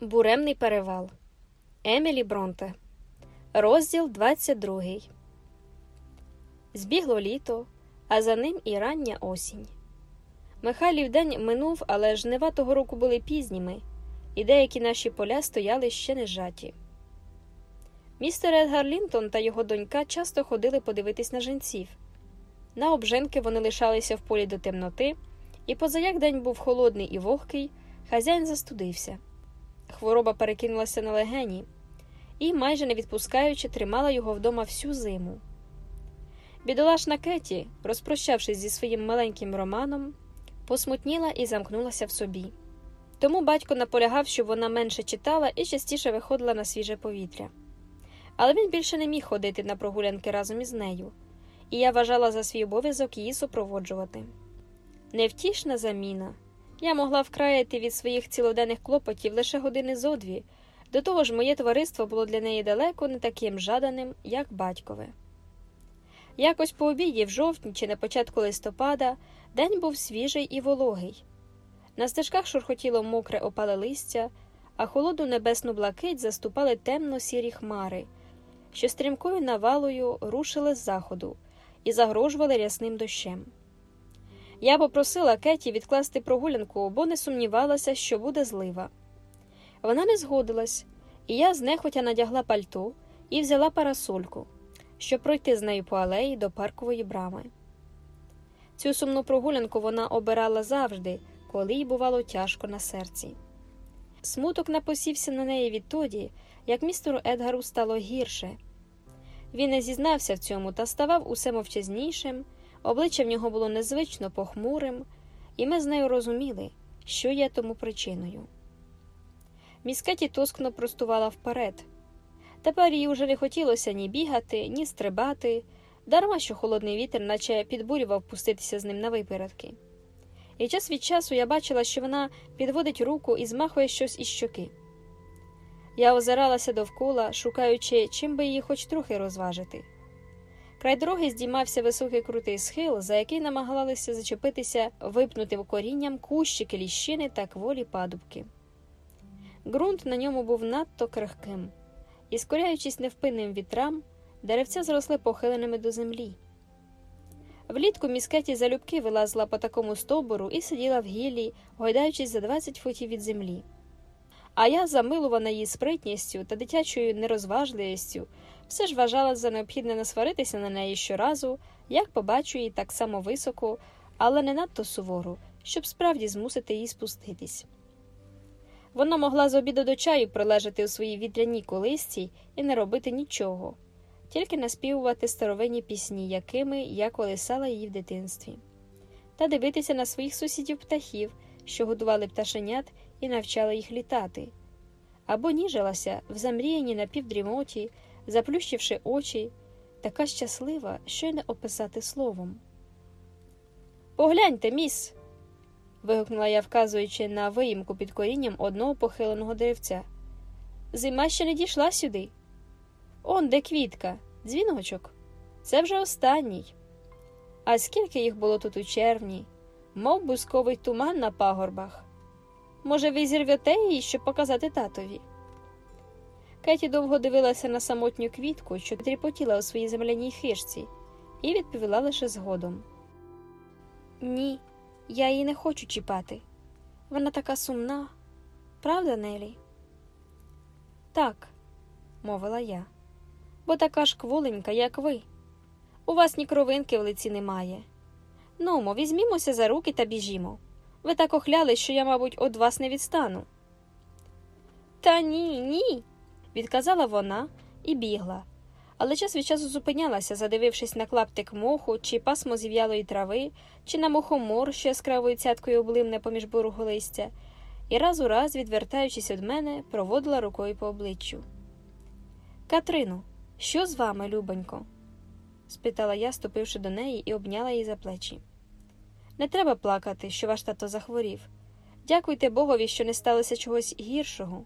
Буремний перевал Емілі Бронте. Розділ 22. Збігло літо, а за ним і рання осінь. Михайлів день минув, але жнива того року були пізніми, і деякі наші поля стояли ще не жаті. Містер Едгар Лінтон та його донька часто ходили подивитись на женців. На обженки вони лишалися в полі до темноти, і позаяк день був холодний і вогкий, хазяїн застудився. Хвороба перекинулася на легені і, майже не відпускаючи, тримала його вдома всю зиму. Бідолашна Кеті, розпрощавшись зі своїм маленьким романом, посмутніла і замкнулася в собі. Тому батько наполягав, щоб вона менше читала і частіше виходила на свіже повітря. Але він більше не міг ходити на прогулянки разом із нею, і я вважала за свій обов'язок її супроводжувати. Невтішна заміна. Я могла вкраяти від своїх цілоденних клопотів лише години зо дві, до того ж, моє товариство було для неї далеко не таким жаданим, як батькове. Якось по обіді, в жовтні чи на початку листопада, день був свіжий і вологий. На стежках шурхотіло мокре опале листя, а холодну небесну блакить заступали темно сірі хмари, що стрімкою навалою рушили з заходу і загрожували рясним дощем. Я попросила Кеті відкласти прогулянку, бо не сумнівалася, що буде злива. Вона не згодилась, і я знехотя надягла пальто і взяла парасольку, щоб пройти з нею по алеї до паркової брами. Цю сумну прогулянку вона обирала завжди, коли їй бувало тяжко на серці. Смуток напосівся на неї відтоді, як містеру Едгару стало гірше. Він не зізнався в цьому та ставав усе мовчазнішим. Обличчя в нього було незвично похмурим, і ми з нею розуміли, що є тому причиною. Міскеті тоскно простувала вперед. Тепер їй уже не хотілося ні бігати, ні стрибати, дарма що холодний вітер, наче підбурював пуститися з ним на випередки. І час від часу я бачила, що вона підводить руку і змахує щось із щоки. Я озиралася довкола, шукаючи, чим би її хоч трохи розважити. Край дороги здіймався високий крутий схил, за який намагалися зачепитися випнутим корінням кущики ліщини та кволі падубки. Ґрунт на ньому був надто крихким, і, скоряючись невпинним вітрам, деревця зросли похиленими до землі. Влітку міскеті залюбки вилазила по такому стовбуру і сиділа в гіллі, гойдаючись за 20 футів від землі. А я, замилувана її спритністю та дитячою нерозважливістю, все ж вважала за необхідне не сваритися на неї щоразу, як побачу її так само високо, але не надто суворо, щоб справді змусити її спуститись. Вона могла з обіду до чаю пролежати у своїй вітряній колисці і не робити нічого, тільки наспівувати старовинні пісні, якими я колисала її в дитинстві, та дивитися на своїх сусідів птахів, що годували пташенят і навчали їх літати, або ніжилася в замріянні напівдрімоті, заплющивши очі, така щаслива, що й не описати словом. Погляньте, міс. вигукнула я, вказуючи на виїмку під корінням одного похиленого деревця. Зима ще не дійшла сюди. Он де квітка, дзвіночок. Це вже останній. А скільки їх було тут у червні, мов бусковий туман на пагорбах. Може, ви зірвете її, щоб показати татові? Кеті довго дивилася на самотню квітку, що тріпотіла у своїй земляній хижці, і відповіла лише згодом. Ні, я її не хочу чіпати. Вона така сумна, правда, Нелі? Так, мовила я, бо така ж кволенька, як ви. У вас ні кровинки в лиці немає. Нумо, візьмімося за руки та біжімо. Ви так охляли, що я, мабуть, од вас не відстану. Та ні, ні, відказала вона і бігла, але час від часу зупинялася, задивившись на клаптик моху, чи пасмо зів'ялої трави, чи на мухомор, що яскравою цяткою облимне поміж бурого листя, і раз у раз, відвертаючись від мене, проводила рукою по обличчю. Катрину, що з вами, любонько? спитала я, ступивши до неї і обняла її за плечі. Не треба плакати, що ваш тато захворів. Дякуйте Богові, що не сталося чогось гіршого.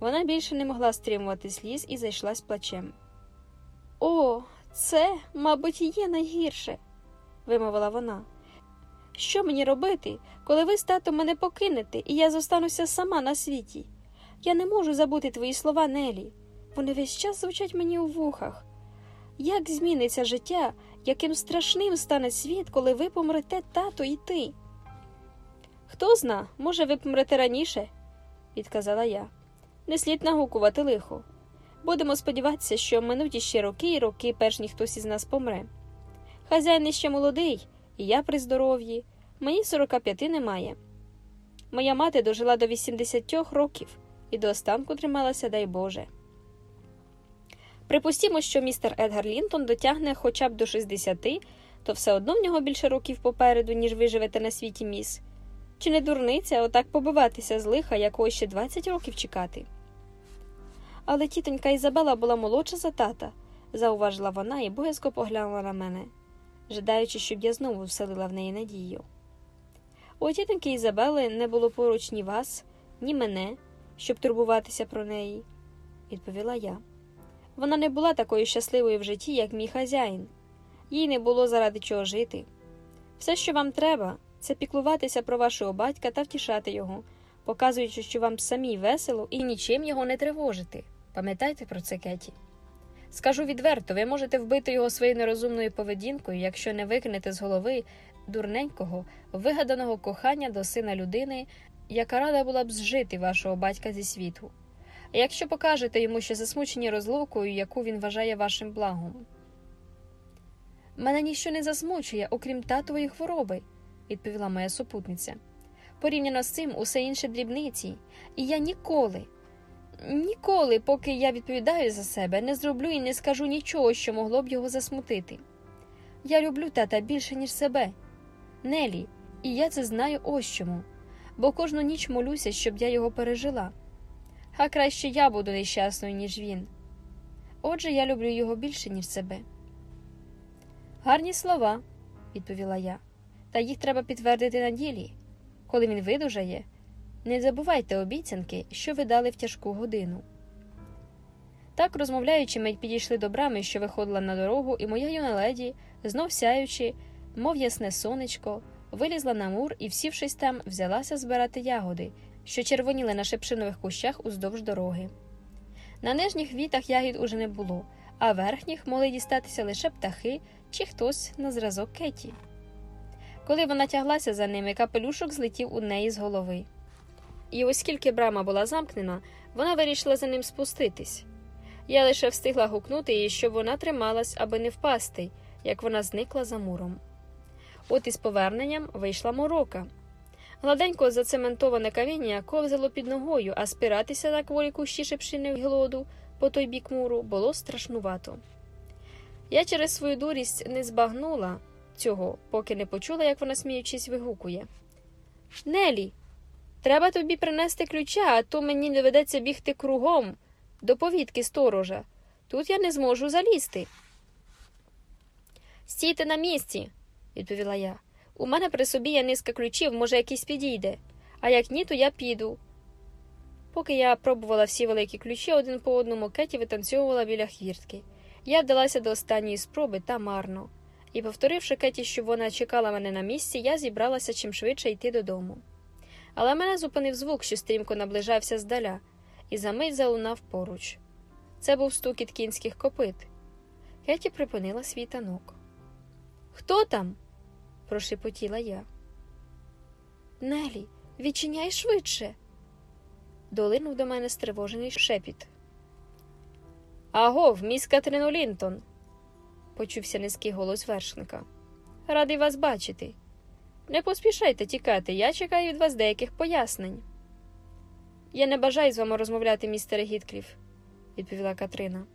Вона більше не могла стримувати сліз і зайшлась плачем. О, це, мабуть, є найгірше, вимовила вона. Що мені робити, коли ви з татом мене покинете, і я зостануся сама на світі? Я не можу забути твої слова, Нелі. Вони весь час звучать мені у вухах. Як зміниться життя, яким страшним стане світ, коли ви помрете тато і ти? Хто зна, може, ви помрете раніше, відказала я. Не слід нагукувати лихо. Будемо сподіватися, що минуть іще роки і роки, перш ні хтось із нас помре. Хазяїн іще молодий, і я при здоров'ї, мені 45 немає. Моя мати дожила до 80 років і до останку трималася, дай Боже. Припустімо, що містер Едгар Лінтон дотягне хоча б до 60, то все одно в нього більше років попереду, ніж ви живете на світі міс. Чи не дурниця отак побиватися з лиха, якого ще 20 років чекати? Але тітонька Ізабела була молодша за тата, зауважила вона і боязко поглянула на мене, жадаючи, щоб я знову вселила в неї надію. У тітоньки Ізабели не було поруч ні вас, ні мене, щоб турбуватися про неї, відповіла я. Вона не була такою щасливою в житті, як мій хазяїн, їй не було заради чого жити. Все, що вам треба, це піклуватися про вашого батька та втішати його, показуючи, що вам самій весело і нічим його не тривожити. Пам'ятайте про це, Кеті. Скажу відверто, ви можете вбити його своєю нерозумною поведінкою, якщо не викинете з голови дурненького, вигаданого кохання до сина людини, яка рада була б зжити вашого батька зі світу. Якщо покажете йому, що засмучені розлукою, яку він вважає вашим благом. Мене ніщо не засмучує, окрім татової хвороби, відповіла моя супутниця. Порівняно з цим усе інше дрібниці, і я ніколи, ніколи, поки я відповідаю за себе, не зроблю і не скажу нічого, що могло б його засмутити. Я люблю тата більше, ніж себе, Нелі, і я це знаю ось чому, бо кожну ніч молюся, щоб я його пережила. А краще я буду нещасною, ніж він. Отже, я люблю його більше, ніж себе. Гарні слова, відповіла я, та їх треба підтвердити на ділі. Коли він видужає, не забувайте обіцянки, що ви дали в тяжку годину. Так, розмовляючи, ми підійшли до брами, що виходила на дорогу, і моя юна леді, знов сяючи, мов ясне сонечко, вилізла на мур і, всівшись там, взялася збирати ягоди, що червоніли на шепшинових кущах уздовж дороги. На нижніх вітах ягід уже не було, а верхніх могли дістатися лише птахи чи хтось на зразок Кеті. Коли вона тяглася за ними, капелюшок злетів у неї з голови. І оскільки брама була замкнена, вона вирішила за ним спуститись. Я лише встигла гукнути їй, щоб вона трималась, аби не впасти, як вона зникла за муром. От із поверненням вийшла морока. Гладенько зацементоване каміння ковзало під ногою, а спиратися на кволі кущі шепшини глоду по той бік муру було страшнувато. Я через свою дурість не збагнула цього, поки не почула, як вона, сміючись, вигукує. Нелі, треба тобі принести ключа, а то мені доведеться бігти кругом до повітки сторожа. Тут я не зможу залізти. Стійте на місці, відповіла я. У мене при собі є низка ключів, може, якийсь підійде, а як ні, то я піду. Поки я пробувала всі великі ключі один по одному, Кеті витанцьовувала біля хвіртки. Я вдалася до останньої спроби та марно. І, повторивши Кеті, що вона чекала мене на місці, я зібралася чим швидше йти додому. Але мене зупинив звук, що стрімко наближався здаля, і за мить залунав поруч. Це був стукіт кінських копит. Кеті припинила свій танок. Хто там? Прошепотіла я. Нелі, відчиняй швидше. Долинув до мене стривожений шепіт. Агов, міс Катрину Лінтон, почувся низький голос вершника. Радий вас бачити. Не поспішайте тікати, я чекаю від вас деяких пояснень. Я не бажаю з вами розмовляти, містере Гіткліф, відповіла Катрина.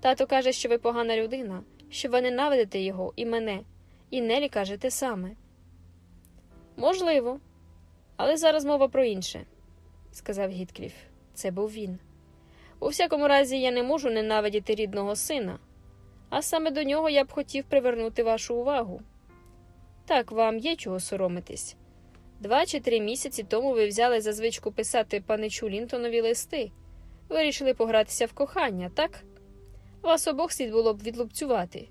Тато каже, що ви погана людина, що ви ненавидите його і мене, і Нелі каже те саме. Можливо, але зараз мова про інше, сказав Гіткліф. Це був він. У всякому разі, я не можу ненавидіти рідного сина, а саме до нього я б хотів привернути вашу увагу. Так, вам є чого соромитись. Два чи три місяці тому ви взяли за звичку писати паничу Лінтонові листи, вирішили погратися в кохання, так? Вас обох слід було б відлупцювати,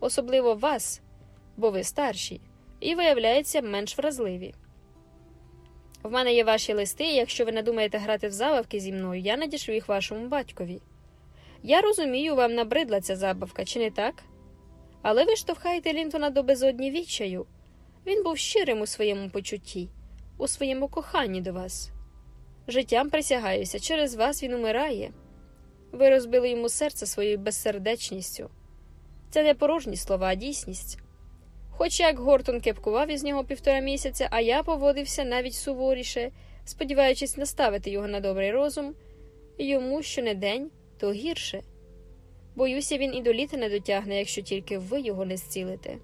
особливо вас, бо ви старші, і, виявляється, менш вразливі. В мене є ваші листи, і якщо ви не думаєте грати в забавки зі мною, я надішлю їх вашому батькові. Я розумію, вам набридла ця забавка, чи не так? Але ви штовхаєте Лінтона до безодні відчаю. Він був щирим у своєму почутті, у своєму коханні до вас. Життям присягаюся, через вас він умирає. Ви розбили йому серце своєю безсердечністю. Це не порожні слова, а дійсність. Хоч як Гортон кепкував із нього півтора місяця, а я поводився навіть суворіше, сподіваючись наставити його на добрий розум, йому що не день, то гірше. Боюся, він і до літа не дотягне, якщо тільки ви його не зцілите.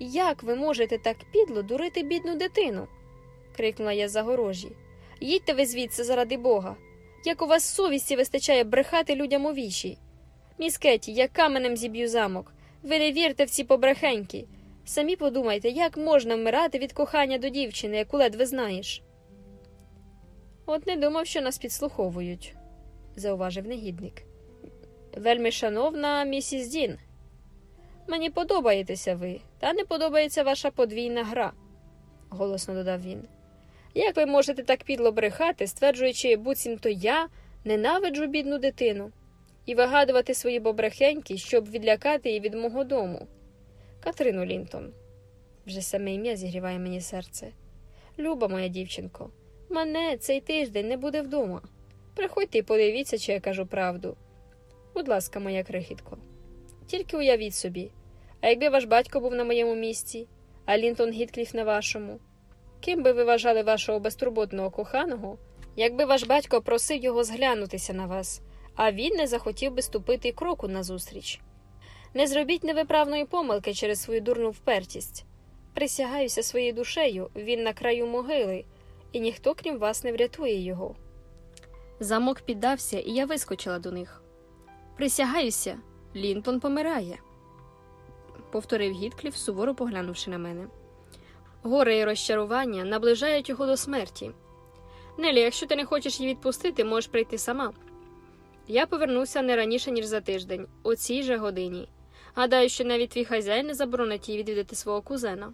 Як ви можете так підло дурити бідну дитину? крикнула я загорожі. Їдьте ви звідси заради Бога. Як у вас совісті вистачає брехати людям у вічі. Міс Кеті, я каменем зіб'ю замок. Ви не вірте в ці побрехеньки. Самі подумайте, як можна вмирати від кохання до дівчини, яку ледве знаєш. От не думав, що нас підслуховують, зауважив негідник. Вельми шановна місіс Дін. Мені подобаєтеся ви, та не подобається ваша подвійна гра, голосно додав він. Як ви можете так підло брехати, стверджуючи, буцімто я ненавиджу бідну дитину, і вигадувати свої бобрехеньки, щоб відлякати її від мого дому? Катрину Лінтон, вже саме ім'я зігріває мені серце. Люба моя дівчинко, мене цей тиждень не буде вдома. Приходьте і подивіться, чи я кажу правду. Будь ласка, моя крихітко. Тільки уявіть собі, а якби ваш батько був на моєму місці, а Лінтон Гіткліф на вашому, ким би ви вважали вашого безтурботного коханого, якби ваш батько просив його зглянутися на вас, а він не захотів би ступити кроку назустріч? Не зробіть невиправної помилки через свою дурну впертість. Присягаюся своєю душею, він на краю могили, і ніхто, крім вас, не врятує його. Замок піддався, і я вискочила до них. Присягаюся, Лінтон помирає, повторив Гіткліф, суворо поглянувши на мене. Горе і розчарування наближають його до смерті. Нелі, якщо ти не хочеш її відпустити, можеш прийти сама. Я повернуся не раніше, ніж за тиждень, о цій же годині. Гадаю, що навіть твій хазяїн не заборонить їй відвідати свого кузена.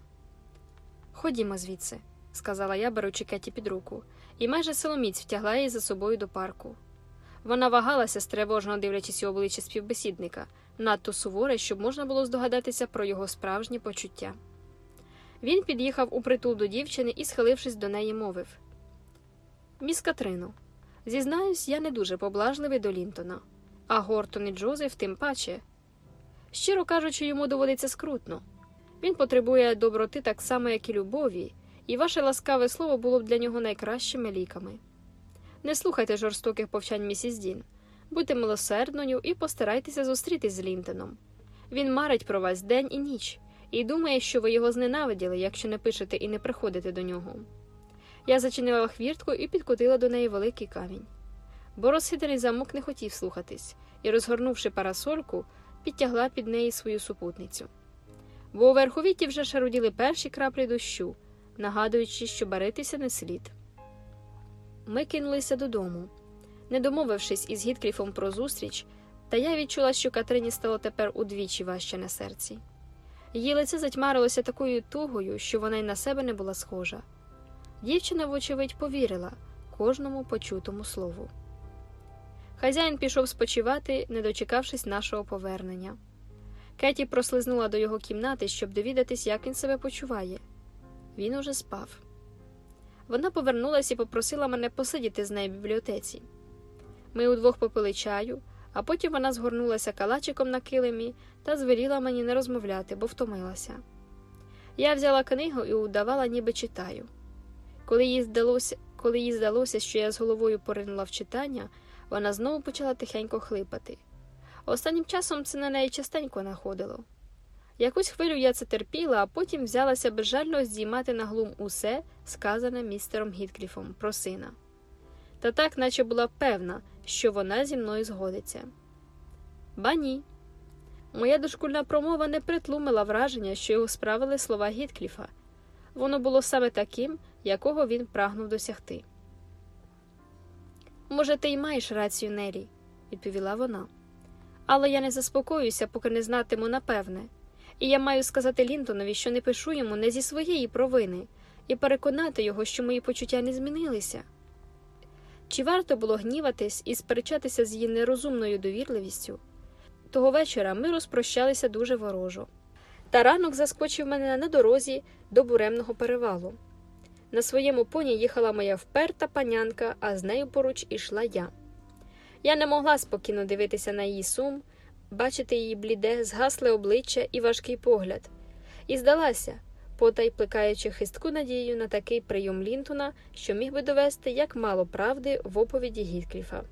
Ходімо звідси, сказала я, беручи Кеті під руку, і майже силоміць втягла її за собою до парку. Вона вагалася, стривожно дивлячись у обличчя співбесідника, надто суворе, щоб можна було здогадатися про його справжні почуття. Він під'їхав у притул до дівчини і, схилившись до неї, мовив Міс Катрину, зізнаюсь, я не дуже поблажливий до Лінтона, а Гортон і Джозеф тим паче. Щиро кажучи, йому доводиться скрутно. Він потребує доброти так само, як і любові, і ваше ласкаве слово було б для нього найкращими ліками. Не слухайте жорстоких повчань місіс Дін, будьте милосердною і постарайтеся зустрітись з Лінтоном. Він марить про вас день і ніч, і думає, що ви його зненавиділи, якщо не пишете і не приходите до нього. Я зачинила хвіртку і підкотила до неї великий камінь. Бо розхитаний замок не хотів слухатись і, розгорнувши парасольку, підтягла під неї свою супутницю. Бо у верховіті вже шаруділи перші краплі дощу, нагадуючи, що баритися не слід. Ми кинулися додому. Не домовившись із Гіткліфом про зустріч, та я відчула, що Катрині стало тепер удвічі важче на серці. Її лице затьмарилося такою тугою, що вона й на себе не була схожа. Дівчина, вочевидь, повірила кожному почутому слову. Хазяїн пішов спочивати, не дочекавшись нашого повернення. Кеті прослизнула до його кімнати, щоб довідатись, як він себе почуває. Він уже спав. Вона повернулася і попросила мене посидіти з нею в бібліотеці. Ми удвох попили чаю, а потім вона згорнулася калачиком на килимі та звеліла мені не розмовляти, бо втомилася. Я взяла книгу і удавала, ніби читаю. Коли їй здалося, коли їй здалося, що я з головою поринула в читання, вона знову почала тихенько хлипати. Останнім часом це на неї частенько находило. Якусь хвилю я це терпіла, а потім взялася безжально здіймати на глум усе, сказане містером Гіткліфом про сина. Та так, наче була певна, що вона зі мною згодиться. Ба ні. Моя дошкульна промова не притлумила враження, що його справили слова Гіткліфа. Воно було саме таким, якого він прагнув досягти. Може, ти й маєш рацію, Нелі, відповіла вона. Але я не заспокоюся, поки не знатиму напевне. І я маю сказати Лінтонові, що не пишу йому не зі своєї провини, і переконати його, що мої почуття не змінилися. Чи варто було гніватись і сперечатися з її нерозумною довірливістю? Того вечора ми розпрощалися дуже ворожо. Та ранок заскочив мене на дорозі до буремного перевалу. На своєму поні їхала моя вперта панянка, а з нею поруч ішла я. Я не могла спокійно дивитися на її сум, бачити її бліде, згасле обличчя і важкий погляд, і здалася, потай плекаючи хистку надію на такий прийом Лінтона, що міг би довести як мало правди в оповіді Гіткліфа.